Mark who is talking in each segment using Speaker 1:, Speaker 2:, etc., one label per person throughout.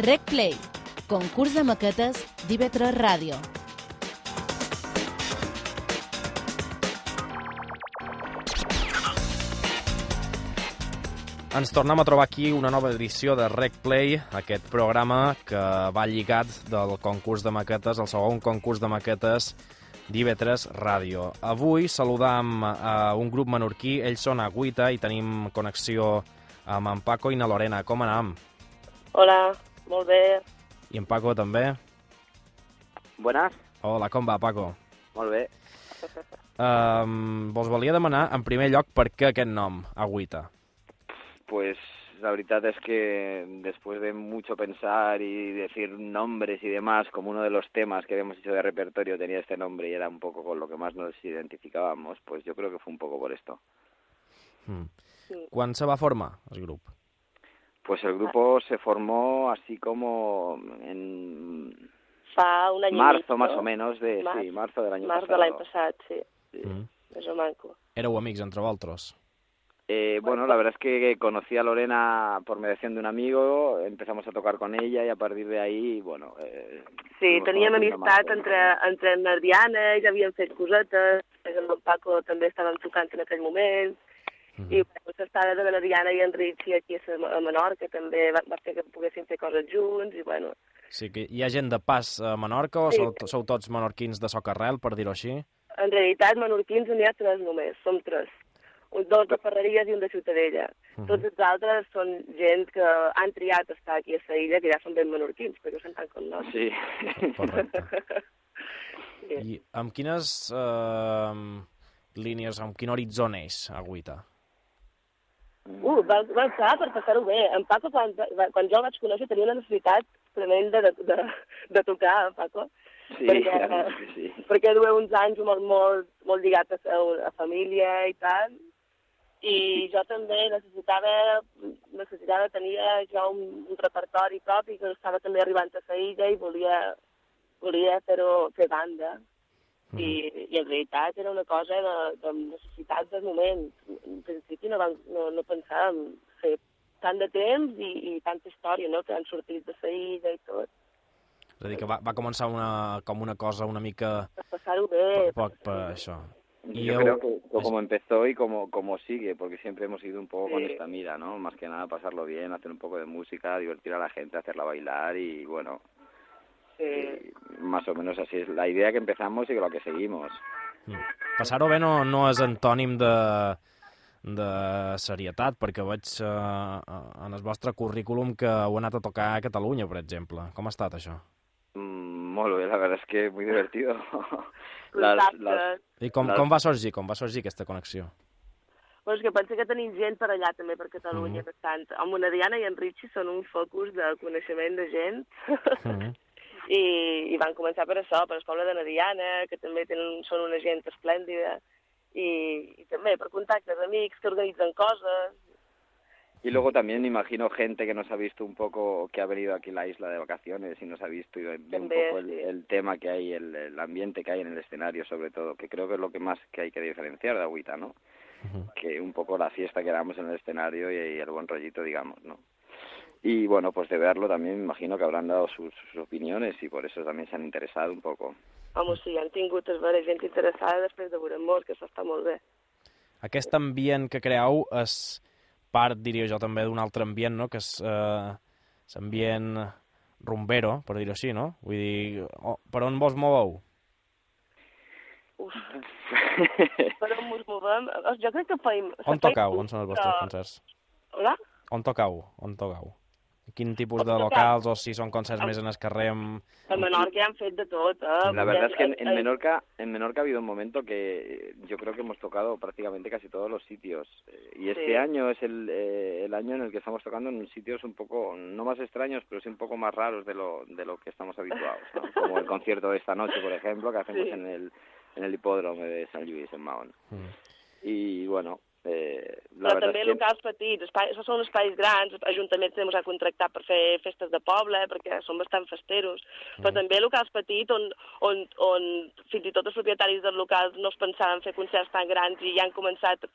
Speaker 1: Rec Play, concurs de maquetes d'IV3 Ràdio.
Speaker 2: Ens tornem a trobar aquí una nova edició de Rec Play, aquest programa que va lligat del concurs de maquetes, el segon concurs de maquetes d'IV3 Ràdio. Avui saludam a un grup menorquí, ells són Agüita i tenim connexió amb en Paco i na Lorena. Com anam?
Speaker 3: Hola, molt bé.
Speaker 2: I en Paco també?
Speaker 4: Buenas.
Speaker 2: Hola, com va, Paco?
Speaker 4: Molt bé.
Speaker 2: Um, vos volia demanar, en primer lloc, per què aquest nom, Agüita?
Speaker 4: Pues la verdad es que después de mucho pensar y decir nombres y demás, como uno de los temas que habíamos hecho de repertorio tenía este nombre y era un poco con lo que más nos identificábamos, pues yo creo que fue un poco por esto.
Speaker 2: Mm.
Speaker 3: Sí.
Speaker 2: Quan se va formar el grup?
Speaker 4: Pues el grupo se formó así como en
Speaker 3: Fa un any
Speaker 4: marzo
Speaker 3: mig,
Speaker 4: más o menos de
Speaker 3: Març.
Speaker 4: sí, marzo del año
Speaker 3: Març de
Speaker 4: pasado.
Speaker 3: l'any passat, sí.
Speaker 4: Sí.
Speaker 2: Mm.
Speaker 3: Més o manco.
Speaker 2: Éreu amics entre vosaltres?
Speaker 4: Eh, bueno, la verdad es que conocí a Lorena por mediación de un amigo, empezamos a tocar con ella y a partir de ahí, bueno... Eh,
Speaker 3: Sí, teníem
Speaker 4: más
Speaker 3: amistat
Speaker 4: cosas.
Speaker 3: entre, entre en Nardiana, ja havíem fet cosetes, amb en Paco també estàvem tocant en aquell moment,
Speaker 2: Mhm.
Speaker 3: i bueno, l'estada de la Diana i en Richie aquí a Menorca també va, va fer que poguéssim fer coses junts, i bueno,
Speaker 2: Sí que hi ha gent de pas a Menorca o
Speaker 3: Sí.
Speaker 2: sou, sou tots menorquins de socarrel, per dir-ho així?
Speaker 3: en realitat menorquins n'hi ha tres només, som tres. Un, dos de Ferreries i un de Ciutadella.
Speaker 2: Mhm.
Speaker 3: Tots els altres són gent que han triat estar aquí a Saïlla, que ja són ben menorquins, perquè són tan com nosaltres.
Speaker 4: Sí.
Speaker 2: Correcte.
Speaker 3: Sí.
Speaker 2: I amb quines eh, línies, amb quin horitzó neix Agüita?
Speaker 3: Uh, va, va entrar per passar-ho bé. En Paco, quan, quan jo el vaig conèixer, tenia una necessitat tremenda de, de, de tocar, en Paco,
Speaker 4: Sí,
Speaker 3: Perquè-
Speaker 4: que sí.
Speaker 3: perquè duia uns anys molt, molt, molt lligat a, a, família i tal, i jo també necessitava, necessitava tenir jo un, un repertori propi que estava també arribant a Saïlla i volia, volia fer-ho, fer banda. I, I en realitat era una cosa de, de necessitat del moment. No, vam, no, no pensàvem fer tant de temps i, i tanta història, no?, que han sortit de Saïlla i tot.
Speaker 2: És a dir, que va, va començar una, com una cosa una mica
Speaker 3: Per passar-ho bé.
Speaker 2: poc, poc per això. I
Speaker 4: Yo
Speaker 2: heu-
Speaker 4: creo que como empezó y como, como sigue, porque siempre hemos ido un poco con
Speaker 3: Sí.
Speaker 4: esta mira, ¿no? Más que nada pasarlo bien, hacer un poco de música, divertir a la gente, hacerla bailar y bueno,
Speaker 3: Sí.
Speaker 4: y más o menos así es la idea que empezamos y con la que seguimos.
Speaker 2: Mm. Passar-ho bé no, no és antònim de, de serietat, perquè veig eh, en el vostre currículum que heu anat a tocar a Catalunya, per exemple. Com ha estat això?
Speaker 4: Mm, molt bé, la verdad es que muy divertido. las, las,
Speaker 3: Contactes.
Speaker 2: I com,
Speaker 4: Les-
Speaker 2: com va sorgir? Com va sorgir aquesta connexió?
Speaker 3: Bueno, és que penso que tenim gent per allà també, per Catalunya,
Speaker 2: Mhm.
Speaker 3: bastant. Amb una Diana i en Richie són un focus de coneixement de gent.
Speaker 2: Mhm.
Speaker 3: I, I van començar per això, per el poble de Nadiana, que també tenen, són una gent esplèndida. I, I també per contactes amics que organitzen coses.
Speaker 4: Y luego también imagino gente que nos ha visto un poco, que ha venido aquí a la isla de vacaciones y nos ha visto y ve un poco el,
Speaker 3: sí.
Speaker 4: el tema que hay, el, el ambiente que hay en el escenario sobre todo, que creo que es lo que más que hay que diferenciar de Agüita, ¿no? Que un poco la fiesta que damos en el escenario y, y el buen rollito, digamos, ¿no? Y bueno, pues de verlo también me imagino que habrán dado sus, sus opiniones y por eso también se han interesado un poco.
Speaker 3: Home, sí, han tingut es veure gent interessada després de veure que això està molt bé.
Speaker 2: Aquest ambient que creeu és part, diria jo, també d'un altre ambient, no?, que és eh, l'ambient rumbero, per dir-ho així, no? Vull dir, oh, per on vos moveu?
Speaker 3: Uf, per on ens movem? Jo crec que feim...
Speaker 2: On tocau? On són els vostres concerts?
Speaker 3: Hola?
Speaker 2: On tocau? On tocau? Quin tipus de locals o si són concerts més en el carrer amb...
Speaker 3: A Menorca han fet de tot, eh?
Speaker 4: La verdad es que en, en Menorca, en Menorca ha habido un momento que yo creo que hemos tocado prácticamente casi todos los sitios. Y este
Speaker 3: Sí.
Speaker 4: año es el, eh, el año en el que estamos tocando en sitios un poco, no más extraños, pero sí un poco más raros de lo, de lo que estamos habituados. ¿no? Como el concierto de esta noche, por ejemplo, que hacemos
Speaker 3: Sí.
Speaker 4: en el, en el hipódromo de San Luis, en Mahón.
Speaker 2: Mm.
Speaker 4: Y bueno, eh, la
Speaker 3: Però també
Speaker 4: que...
Speaker 3: locals petits, espai, això són espais grans, ajuntaments ens han contractat per fer festes de poble, perquè són bastant festeros, però també locals petits on, on, on fins i tot els propietaris dels locals no es pensaven fer concerts tan grans i ja han començat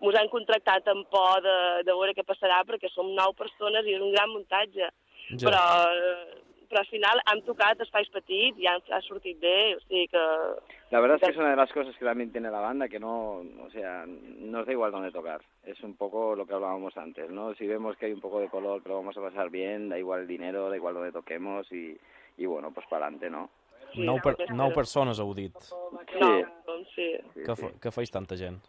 Speaker 3: ens han contractat amb por de, de veure què passarà perquè som nou persones i és un gran muntatge.
Speaker 2: Ja.
Speaker 3: però, però al final han tocat espais petits i han, ha sortit bé, o sigui que...
Speaker 4: La verdad es que es una de las cosas que también tiene la banda, que no, o sea, nos da igual dónde tocar. Es un poco lo que hablábamos antes, ¿no? Si vemos que hay un poco de color, lo vamos a pasar bien, da igual el dinero, da igual dónde toquemos y, y bueno, pues para adelante, ¿no?
Speaker 3: Sí,
Speaker 2: nou, per, nou persones heu dit.
Speaker 3: No,
Speaker 4: Sí.
Speaker 2: Que, fa, que feis tanta gent?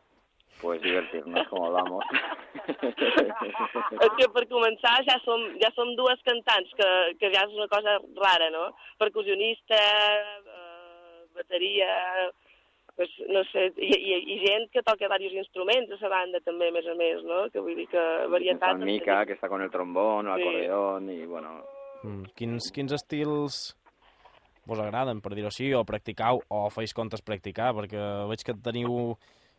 Speaker 4: Pues divertirnos como hablamos.
Speaker 3: És que per començar ja som, ja som dues cantants, que, que ja és una cosa rara, no? Percussionista, eh, bateria, pues, no sé, i, i, i gent que toca diversos instruments a la banda també, a més a més, no? Que vull dir que varietat...
Speaker 4: Está Mica, que está con el trombón o
Speaker 3: Sí.
Speaker 4: y bueno,
Speaker 2: Mm. Quins, quins estils vos agraden, per dir-ho així, o practicau, o feis comptes practicar, perquè veig que teniu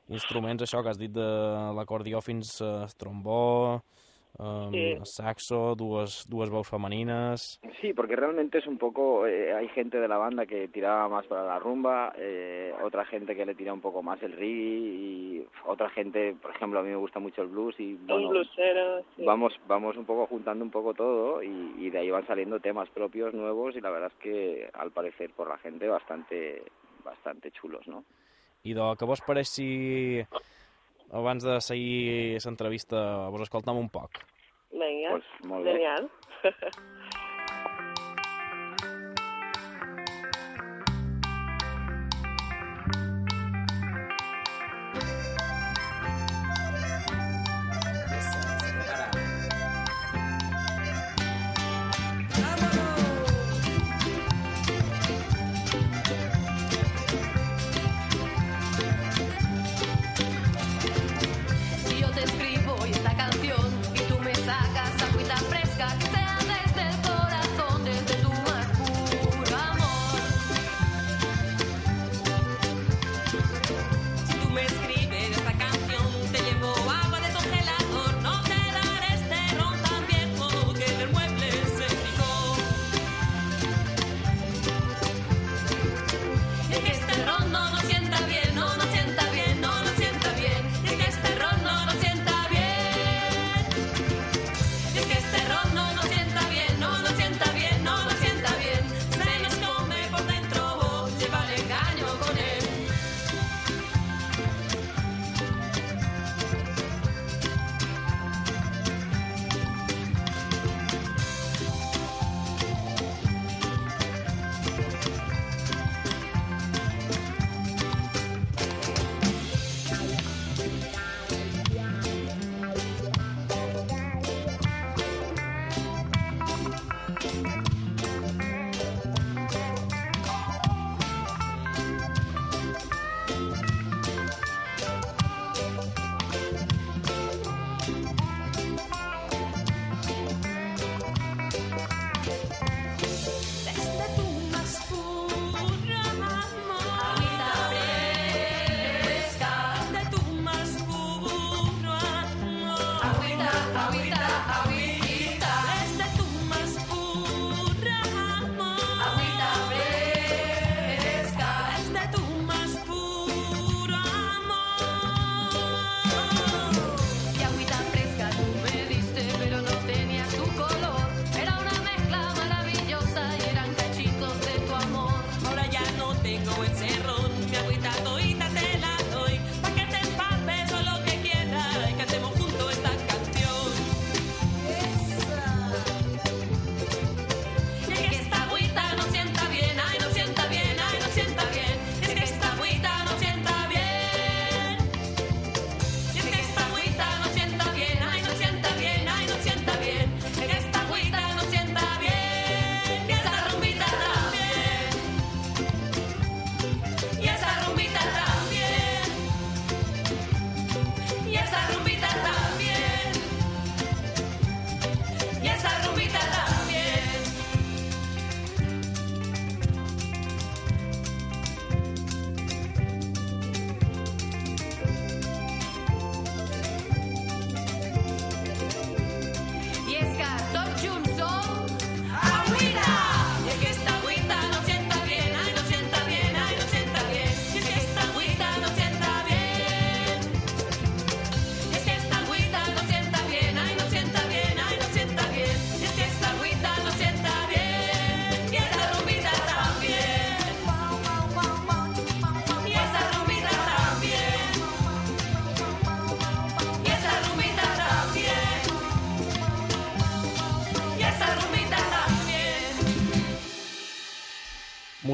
Speaker 2: instruments, això que has dit de l'acordió fins a trombó, um,
Speaker 3: Sí.
Speaker 2: saxo, dues, dues veus femenines...
Speaker 4: Sí, porque realmente es un poco, eh, hay gente de la banda que tiraba más para la rumba, eh, otra gente que le tira un poco más el reggae y otra gente, por ejemplo, a mí me gusta mucho el blues y bueno,
Speaker 3: sí.
Speaker 4: vamos vamos un poco juntando un poco todo y, y de ahí van saliendo temas propios nuevos y la verdad es que al parecer por la gente bastante bastante chulos, ¿no?
Speaker 2: I de què vos pareix si abans de seguir l'entrevista vos escoltam un poc?
Speaker 3: Vinga,
Speaker 4: Pues
Speaker 3: genial.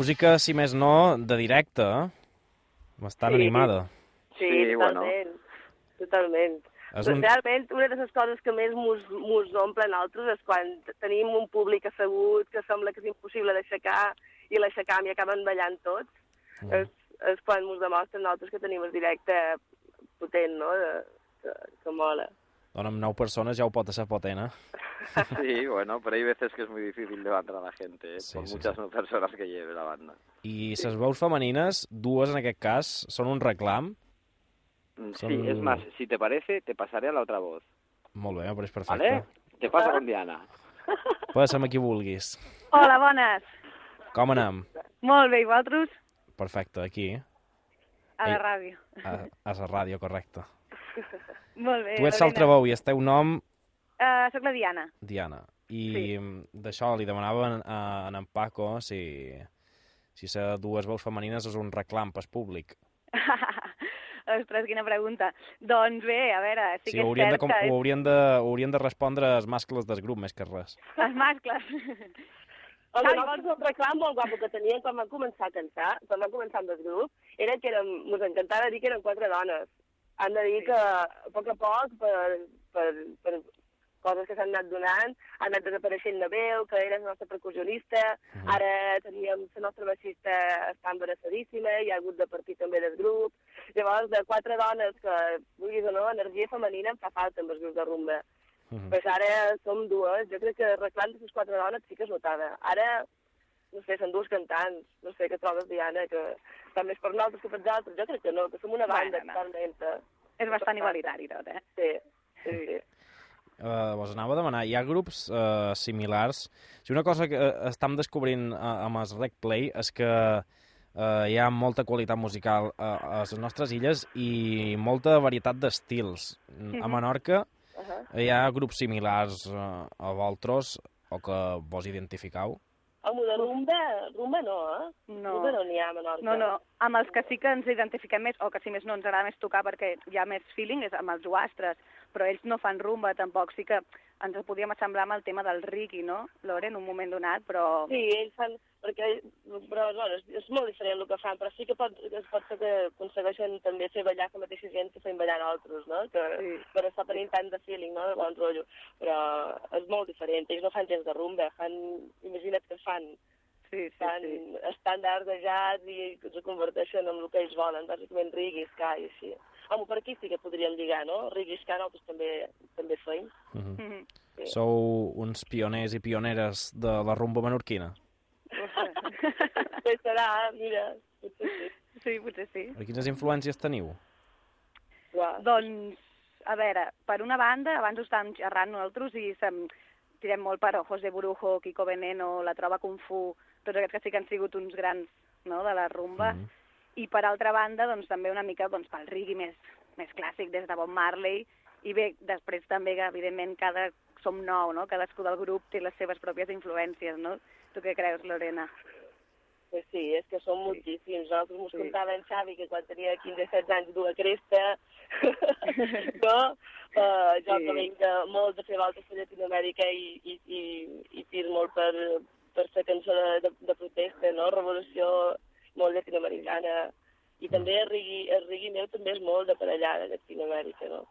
Speaker 2: Música, si més no, de directe, eh? Bastant
Speaker 3: Sí.
Speaker 2: animada.
Speaker 3: Sí,
Speaker 4: Sí, bueno.
Speaker 3: totalment. Totalment.
Speaker 2: És un...
Speaker 3: Realment, una de les coses que més mos, mos omplen altres és quan tenim un públic assegut que sembla que és impossible d'aixecar i l'aixecam i acaben ballant tots.
Speaker 2: Mm.
Speaker 3: És, és quan mos demostren nosaltres que tenim el directe potent, no?, de, que, que mola.
Speaker 2: Doncs amb nou persones ja ho pot ser potent, eh?
Speaker 4: Sí, bueno, pero hay veces que es muy difícil levantar a la gente, ¿eh?
Speaker 2: Sí,
Speaker 4: por
Speaker 2: sí,
Speaker 4: muchas
Speaker 2: sí.
Speaker 4: personas que lleve la banda.
Speaker 2: I les veus femenines, dues en aquest cas, són un reclam.
Speaker 4: Mm,
Speaker 2: Son-
Speaker 4: Sí, es más, si te parece, te pasaré a la otra voz,
Speaker 2: Molt bé, me pareix perfecte.
Speaker 4: ¿vale? Te paso con Diana.
Speaker 2: Passa'm a qui vulguis.
Speaker 5: Hola, bones.
Speaker 2: Com anem?
Speaker 5: Molt bé, i vosaltres?
Speaker 2: Perfecte, aquí,
Speaker 5: A la
Speaker 2: Ei.
Speaker 5: ràdio.
Speaker 2: a, a la ràdio, correcte.
Speaker 5: Molt bé,
Speaker 2: Tu ets l'altre veu i el teu nom,
Speaker 5: Uh, soc la Diana.
Speaker 2: Diana. I
Speaker 5: Sí.
Speaker 2: d'això li demanava a, a en Paco si, si ser dues veus femenines és un reclam pel públic.
Speaker 5: Ostres, quina pregunta. Doncs bé, a veure, sí, que és
Speaker 2: haurien, de,
Speaker 5: cert
Speaker 2: com,
Speaker 5: que
Speaker 2: ho
Speaker 5: és...
Speaker 2: haurien, de, ho haurien de respondre els mascles del grup més que res.
Speaker 5: els mascles.
Speaker 3: Home,
Speaker 5: Xavi,
Speaker 3: nosaltres el reclam molt guapo que teníem quan vam començar a cantar, quan vam començar amb el grup, era que érem, ens encantava dir que eren quatre dones. Han de dir que a poc a poc, per, per, per coses que s'han anat donant, ha anat desapareixent la veu, que era la nostra percussionista, ara teníem la nostra baixista està embarassadíssima, hi ha hagut de partir també del grup. Llavors, de quatre dones que, vulguis o no, energia femenina em fa falta amb els grups de rumba.
Speaker 2: Mhm.
Speaker 3: Pues ara som dues. Jo crec que de les quatre dones sí que es notava. Ara, no sé, són dues cantants. No sé què trobes, Diana, que estan més per nosaltres que per altres. Jo crec que no, que som una banda
Speaker 5: Bueno, no.
Speaker 3: totalment. eh,
Speaker 5: és bastant igualitari tot, eh?
Speaker 3: Sí, sí, sí.
Speaker 2: Uh, vos anava a demanar, hi ha grups uh, similars? Si una cosa que uh, estem descobrint uh, amb el Rec Play és que uh, hi ha molta qualitat musical uh, a les nostres illes i molta varietat d'estils. Mm, A
Speaker 5: Mhm.
Speaker 2: Menorca
Speaker 3: Uh -huh.
Speaker 2: hi ha grups similars uh, a vosaltres o que vos identificau?
Speaker 3: Home, de rumba, rumba no, eh?
Speaker 5: No.
Speaker 3: Rumba no n'hi ha a Menorca.
Speaker 5: No, no, amb els que sí que ens identifiquem més, o que si més no ens agrada més tocar perquè hi ha més feeling, és amb els guastres, però ells no fan rumba tampoc, sí que ens podíem assemblar amb el tema del Ricky, no, Lore, en un moment donat, però...
Speaker 3: Sí, ells fan... Perquè, però, bueno, és, molt diferent el que fan, però sí que pot, es pot ser que aconsegueixen també fer ballar la mateixa gent que fem ballar altres, no? Que,
Speaker 5: Sí.
Speaker 3: per estar tenint tant de feeling, no?, de bon rotllo. Però és molt diferent. Ells no fan gens de rumba, fan... Imagina't que fan,
Speaker 5: Sí, sí,
Speaker 3: fan
Speaker 5: sí.
Speaker 3: estàndards de jazz i se converteixen en el que ells volen, bàsicament ska i així. Home, per aquí sí que podríem lligar, no? Ska, nosaltres també, també feim.
Speaker 2: Uh -huh.
Speaker 5: Mhm.
Speaker 3: Sí.
Speaker 2: Sou uns pioners i pioneres de la rumba menorquina?
Speaker 3: Bé, serà, mira, potser sí.
Speaker 5: Sí, potser sí.
Speaker 2: I quines influències teniu?
Speaker 3: Uau.
Speaker 5: Doncs, a veure, per una banda, abans ho estàvem xerrant nosaltres i sem, tirem molt per José Brujo, Kiko Veneno, La Trova Kung Fu, tots aquests que sí que han sigut uns grans no, de la rumba.
Speaker 2: Mhm.
Speaker 5: I per altra banda, doncs, també una mica doncs, pel rigui més, més clàssic, des de Bob Marley. I bé, després també, que, evidentment, cada som nou, no? Cadascú del grup té les seves pròpies influències, no? Tu què creus, Lorena?
Speaker 3: Pues sí, és que són moltíssims. Nosaltres mos
Speaker 5: Sí.
Speaker 3: contava en Xavi que quan tenia 15-16 anys duia cresta, no? Uh, jo
Speaker 5: Sí.
Speaker 3: que vinc de, molt de fer voltes per Llatinoamèrica i, i, i, i tir molt per, per fer cançó de, de, de protesta, no? Revolució molt llatinoamericana. I també el rigui, el rigui meu també és molt de per allà, de Llatinoamèrica, no?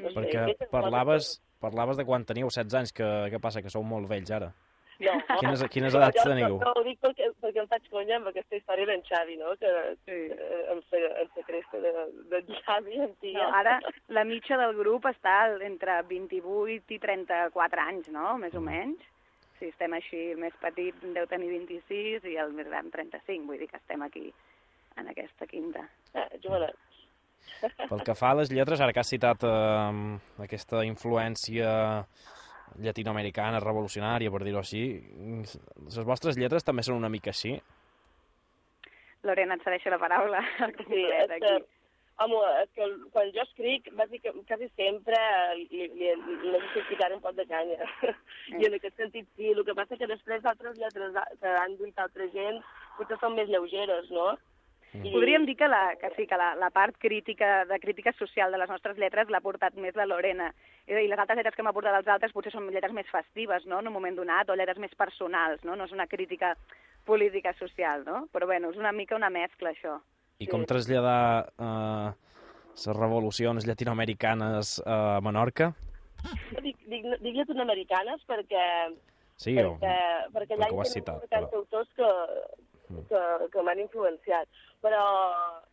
Speaker 3: no sé,
Speaker 2: Perquè
Speaker 3: aquestes
Speaker 2: parlaves, parlaves de quan teníeu 16 anys, que, què passa, que sou molt vells ara?
Speaker 3: que- No,
Speaker 2: Quines, quines
Speaker 3: No,
Speaker 2: edats
Speaker 3: jo
Speaker 2: teniu?
Speaker 3: No, no, ho dic perquè, perquè em faig conya amb aquesta història d'en Xavi, no? Que,
Speaker 5: Sí.
Speaker 3: eh, amb la, amb la cresta de, d'en Xavi, en tia.
Speaker 5: No, ara la mitja del grup està entre 28 i 34 anys, no? Més o menys. Si estem així, el més petit deu tenir 26 i el més gran 35, vull dir que estem aquí en aquesta quinta.
Speaker 3: Ah.
Speaker 2: Pel que fa a les lletres, ara que has citat eh, aquesta influència llatinoamericana, revolucionària, per dir-ho així, les vostres lletres també són una mica així?
Speaker 5: Lorena, et cedeixo la paraula.
Speaker 3: Sí, és que, home, és que quan jo escric, bàsicament, quasi sempre li, li, li, li necessito ficar un pot de canya. I en aquest sentit, sí, el que passa que després altres lletres que han duit altra gent potser són més lleugeres, no? I-
Speaker 5: Podríem dir que, la, que sí, que la, la part crítica, de crítica social de les nostres lletres l'ha portat més la Lorena. I, I les altres lletres que m'ha portat els altres potser són lletres més festives, no?, en un moment donat, o lletres més personals, no? No és una crítica política social, no? Però bueno, és una mica una mescla, això.
Speaker 2: I com traslladar eh, les revolucions llatinoamericanes a Menorca?
Speaker 3: Dic, dic, dic llatinoamericanes perquè,
Speaker 2: Sí, o...
Speaker 3: perquè, perquè allà
Speaker 2: perquè
Speaker 3: hi
Speaker 2: citat,
Speaker 3: ha tants
Speaker 2: però-
Speaker 3: autors que, que, que m'han influenciat. Però,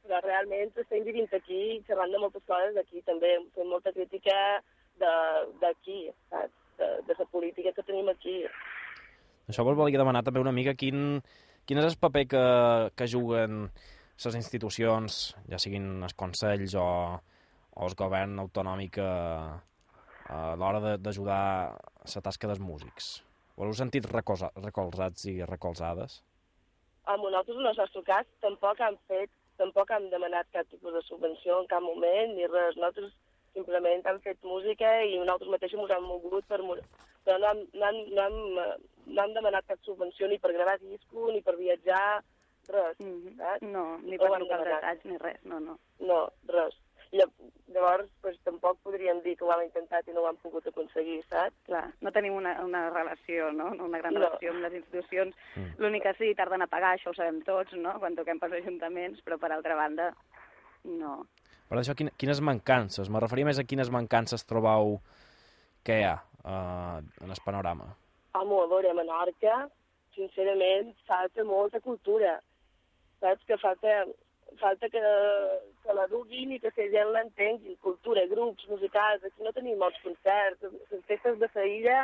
Speaker 3: però realment estem vivint aquí, xerrant de moltes coses d'aquí també, fent molta crítica de- d'aquí, saps? De, de la política que tenim aquí.
Speaker 2: Això vos volia demanar també una mica quin, quin és el paper que, que juguen les institucions, ja siguin els consells o, o el govern autonòmic a, a l'hora d'ajudar la tasca dels músics. Vos heu sentit recolza, recolzats i recolzades?
Speaker 3: Amb nosaltres, en el nostre cas, tampoc han fet, tampoc han demanat cap tipus de subvenció en cap moment, ni res. Nosaltres simplement hem fet música i nosaltres mateixos ens hem mogut per... Però no hem, no, hem, no, hem, eh, no hem demanat cap subvenció ni per gravar disco, ni per viatjar, res,
Speaker 5: Mhm.
Speaker 3: saps?
Speaker 5: No, ni per detalls ni res, no, no.
Speaker 3: No, res. Llav- Llavors, pues, tampoc podríem dir que ho hem intentat i no ho hem pogut aconseguir, saps?
Speaker 5: Clar, no tenim una, una relació, no? Una gran
Speaker 3: No.
Speaker 5: relació amb les institucions.
Speaker 2: Mm.
Speaker 5: L'únic que sí, tarden a pagar, això ho sabem tots, no?, quan toquem pels ajuntaments, però per altra banda, no.
Speaker 2: Per això, quin, quines mancances? Me referia més a quines mancances trobau que hi ha uh, en el panorama.
Speaker 3: Home, a veure, a Menorca, sincerament, falta molta cultura. Saps que falta, falta que, que la duguin i que la gent l'entenguin. Cultura, grups musicals, aquí no tenim molts concerts. Les festes de la illa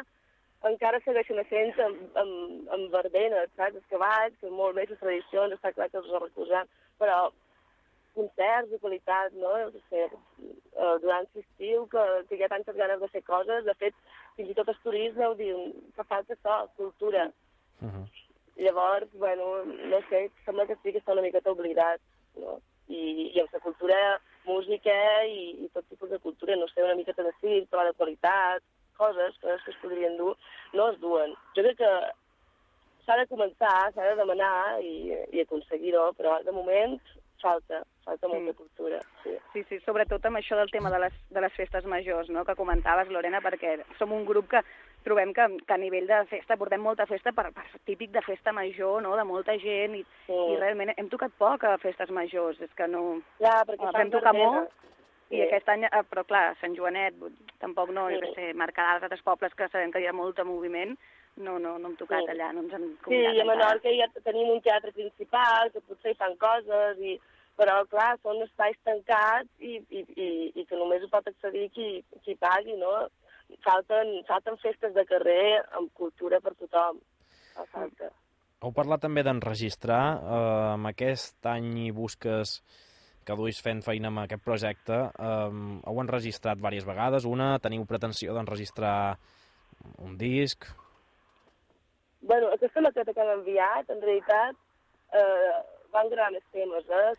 Speaker 3: encara segueixen sent amb, amb, amb verbenes, saps? Els cavalls, que molt més les tradicions, està clar que els recusem, però concerts de qualitat, no? Sé, eh, durant l'estiu, que, que hi ha tantes ganes de fer coses. De fet, fins i tot el turisme ho diuen, que falta això, cultura.
Speaker 2: Uh -huh.
Speaker 3: Llavors, bueno, no sé, sembla que sí que està una miqueta oblidat, no? I, i amb la cultura, música i, i tot tipus de cultura, no sé, una miqueta de circ, però de qualitat, coses, coses que es podrien dur, no es duen. Jo crec que s'ha de començar, s'ha de demanar i, i aconseguir-ho, però de moment falta, falta molta
Speaker 5: Sí.
Speaker 3: cultura, sí.
Speaker 5: Sí, sí, sobretot amb això del tema de les, de les festes majors, no?, que comentaves, Lorena, perquè som un grup que trobem que, que a nivell de festa portem molta festa per, per típic de festa major, no?, de molta gent, i,
Speaker 3: Sí.
Speaker 5: i realment hem tocat poc a festes majors, és que no...
Speaker 3: Ja, perquè fan
Speaker 5: vam tocar molt, I aquest any, eh, però clar, Sant Joanet, tampoc no, jo
Speaker 3: Sí.
Speaker 5: què sé, Mercadal, els altres pobles que sabem que hi ha molt de moviment, no, no, no hem tocat
Speaker 3: Sí.
Speaker 5: allà, no ens han
Speaker 3: Sí,
Speaker 5: convidat
Speaker 3: i a. Menorca ja tenim un teatre principal, que potser hi fan coses, i, però, clar, són espais tancats i, i, i, i que només hi pot accedir qui, qui pagui, no? Falten, falten festes de carrer amb cultura per tothom. Fa falta.
Speaker 2: Heu parlat també d'enregistrar. Eh, amb aquest any i busques que duis fent feina amb aquest projecte, eh, heu enregistrat diverses vegades. Una, teniu pretensió d'enregistrar un disc.
Speaker 3: bueno, aquesta maqueta que han enviat, en realitat, eh, van gravar més temes, eh?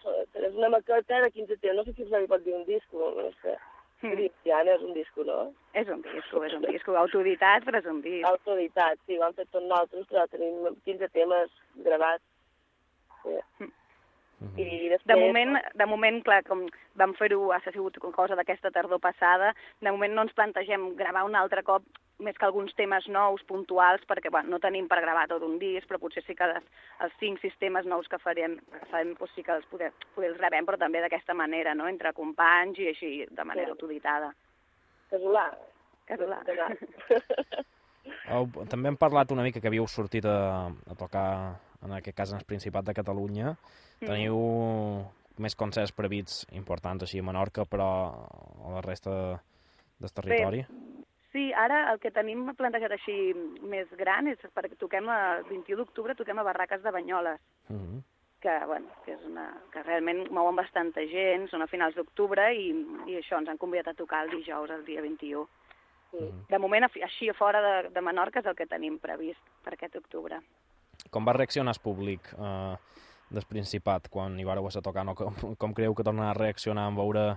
Speaker 3: És una maqueta de 15 temes, no sé si li pot dir un disco, no sé.
Speaker 5: Mm.
Speaker 3: No és un disco, no?
Speaker 5: És un disco, és un disco autoeditat, però és un disc.
Speaker 3: Autoritat, sí, ho han fet tots nosaltres, però tenim 15 temes gravats. Sí.
Speaker 2: Mhm.
Speaker 3: I després...
Speaker 5: De moment, de moment, clar, com vam fer-ho, ha sigut cosa d'aquesta tardor passada, de moment no ens plantegem gravar un altre cop més que alguns temes nous, puntuals, perquè bueno, no tenim per gravar tot un disc, però potser sí que les, els cinc sistemes nous que farem, farem doncs sí que els poder, poder els gravem, però també d'aquesta manera, no? entre companys i així, de manera
Speaker 3: Sí.
Speaker 5: autoeditada.
Speaker 3: Casolà.
Speaker 5: Casolà.
Speaker 2: També hem parlat una mica que havíeu sortit a, a tocar, en aquest cas en el Principat de Catalunya. Teniu més concerts previts importants així a Menorca, però a la resta del territori?
Speaker 5: Sí, ara el que tenim plantejat així més gran és perquè toquem el 21 d'octubre toquem a Barraques de Banyoles,
Speaker 2: Mhm.
Speaker 5: que, bueno, que, és una, que realment mouen bastanta gent, són a finals d'octubre i, i això, ens han convidat a tocar el dijous, el dia 21.
Speaker 3: Sí.
Speaker 5: De moment, així a fora de, de Menorca és el que tenim previst per aquest octubre.
Speaker 2: Com va reaccionar el públic eh, del Principat quan hi vareu a tocar? No? Com, com creieu que torna a reaccionar en veure...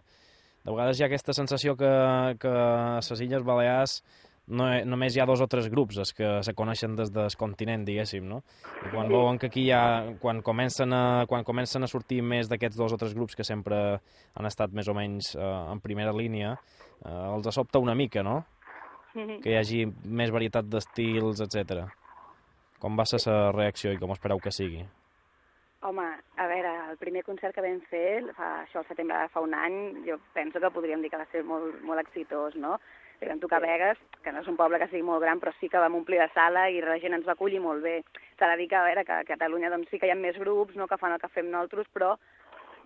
Speaker 2: De vegades hi ha aquesta sensació que, que a les Illes Balears no, només hi ha dos o tres grups els que se coneixen des del continent, diguéssim, no? I quan veuen que aquí hi ha... Quan comencen a, quan comencen a sortir més d'aquests dos o tres grups que sempre han estat més o menys eh, en primera línia, eh, els sobta una mica, no? Que hi hagi més varietat d'estils, etc. Com va ser la reacció i com espereu que sigui?
Speaker 5: Home, a veure, el primer concert que vam fer, fa, això al setembre de fa un any, jo penso que podríem dir que va ser molt, molt exitós, no? I vam tocar a Vegas, que no és un poble que sigui molt gran, però sí que vam omplir la sala i la gent ens va acollir molt bé. S'ha de dir que, a veure, que a Catalunya doncs, sí que hi ha més grups no, que fan el que fem nosaltres, però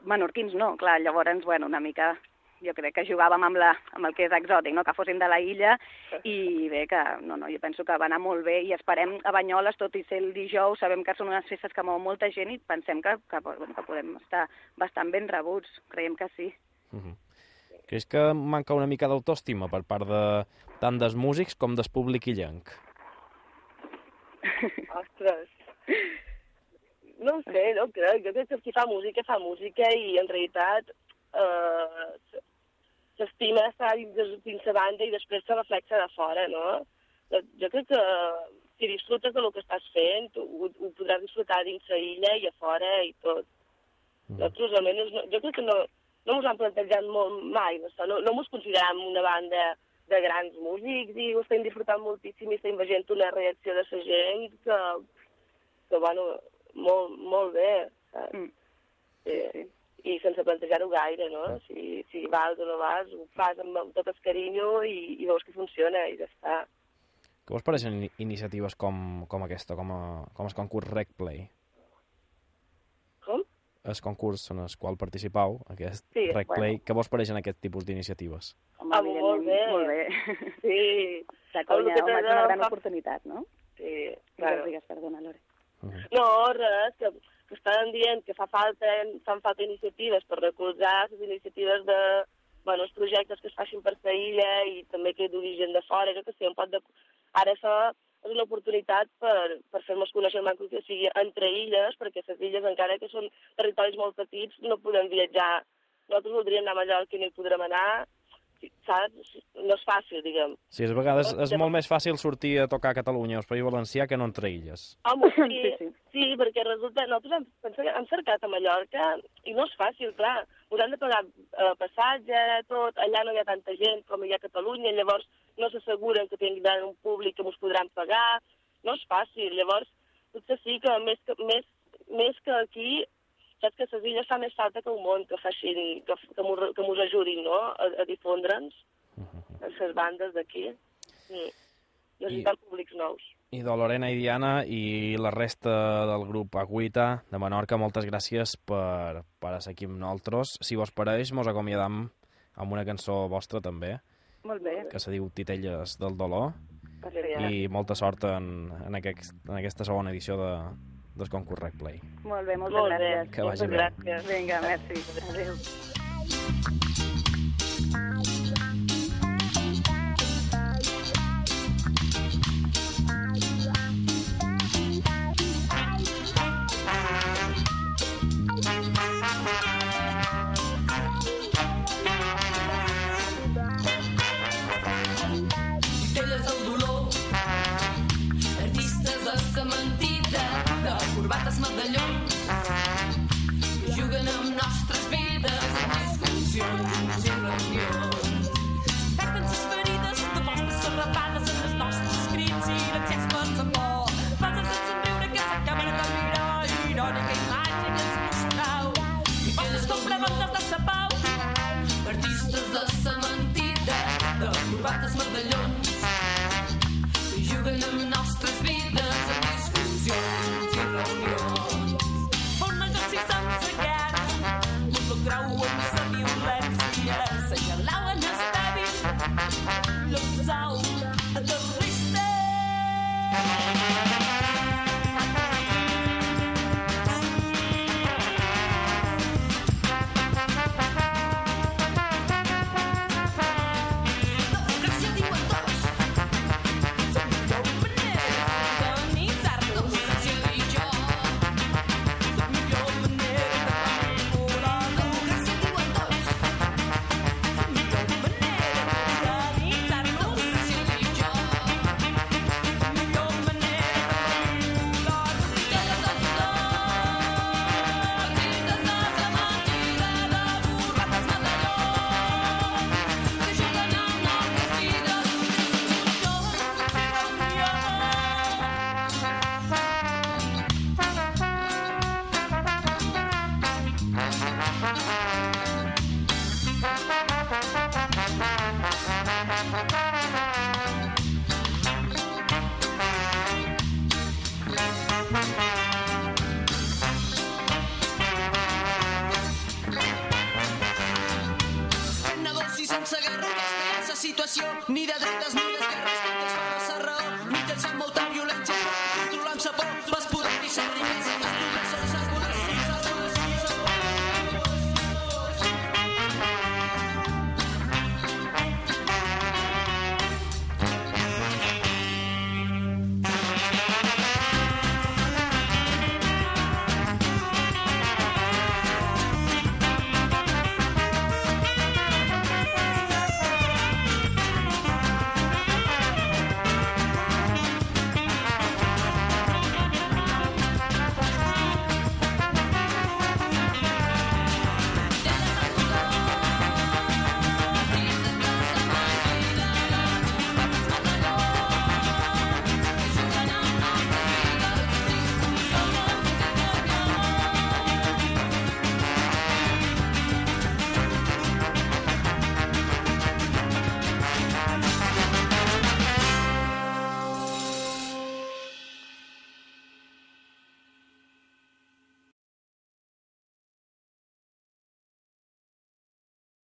Speaker 5: menorquins no, clar, llavors, bueno, una mica jo crec que jugàvem amb, la, amb el que és exòtic, no? que fossin de la illa, i bé, que no, no, jo penso que va anar molt bé i esperem a Banyoles, tot i ser el dijous, sabem que són unes festes que mou molta gent i pensem que, que, bueno, que podem estar bastant ben rebuts, creiem que sí.
Speaker 2: Uh -huh. Creus que manca una mica d'autòestima per part de tant dels músics com del públic illenc?
Speaker 3: Ostres. No ho sé, no crec. Jo crec que qui fa música, fa música i en realitat eh, s'estima estar dins, de- dins la banda i després se reflexa de fora, no? Jo, jo crec que si disfrutes de lo que estàs fent, ho, ho podràs disfrutar dins la illa i a fora i tot. Nosaltres, almenys, no, jo crec que no, no ens han plantejat molt mai, no, no, no ens considerem una banda de grans músics i ho estem disfrutant moltíssim i estem veient una reacció de la gent que, que bueno, molt, molt bé, saps?
Speaker 5: Mm.
Speaker 3: Sí, sí. I sense plantejar-ho gaire, no? Si, si vas o no vas, ho fas amb, amb tot el carinyo i, i veus que funciona i ja està.
Speaker 2: Què vos pareixen ini- iniciatives com, com aquesta, com, a, com el concurs Rec Play?
Speaker 3: Com?
Speaker 2: El concurs en el qual participau, aquest
Speaker 3: Sí,
Speaker 2: Rec
Speaker 3: bueno.
Speaker 2: Play, què vos pareixen aquest tipus d'iniciatives?
Speaker 5: Home,
Speaker 3: Ah, molt bé.
Speaker 5: Molt bé.
Speaker 3: Sí,
Speaker 5: La conya, home, és una gran
Speaker 3: fa-
Speaker 5: oportunitat, no?
Speaker 3: sí,
Speaker 5: Digues,
Speaker 3: claro.
Speaker 5: digues, perdona, Lore.
Speaker 3: No, res, que, que estan dient que fa falta, fan falta iniciatives per recolzar les iniciatives de, bueno, els projectes que es facin per la illa i també que d'origen de fora, jo que sé, un pot de... Ara això és una oportunitat per, per fer-nos conèixer el macro que sigui entre illes, perquè les illes, encara que són territoris molt petits, no podem viatjar. Nosaltres voldríem anar a Mallorca i no hi podrem anar, saps? No és fàcil, diguem.
Speaker 2: Sí, a vegades és molt més fàcil sortir a tocar a Catalunya o al País Valencià que no entre illes.
Speaker 3: Home, sí,
Speaker 5: Sí, sí.
Speaker 3: sí, perquè resulta... Nosaltres hem, pensem, que hem cercat a Mallorca i no és fàcil, clar. Us han de pagar eh, passatge, tot, allà no hi ha tanta gent com hi ha a Catalunya, llavors no s'asseguren que tindran un públic que ens podran pagar, no és fàcil. Llavors, potser sí que més que, més, més que aquí, saps que les illes fa més falta que un món que facin, que, que mos- ajudin, no?, a, a difondre'ns a les bandes d'aquí. Mm. Necessitem públics nous.
Speaker 2: I de Lorena i Diana i la resta del grup Agüita de Menorca, moltes gràcies per, per estar aquí amb nosaltres. Si vos pareix, mos acomiadam amb una cançó vostra també,
Speaker 5: Molt bé.
Speaker 2: que se diu Titelles del Dolor,
Speaker 3: Perfecte.
Speaker 2: i molta sort en, en, aquest, en aquesta segona edició de, del concurs Rec Play.
Speaker 5: Molt bé, moltes
Speaker 3: Molt bé.
Speaker 5: gràcies.
Speaker 2: Que vagi
Speaker 3: Moltes
Speaker 2: bé.
Speaker 3: gràcies.
Speaker 5: Vinga, merci. Adéu.
Speaker 6: When the sun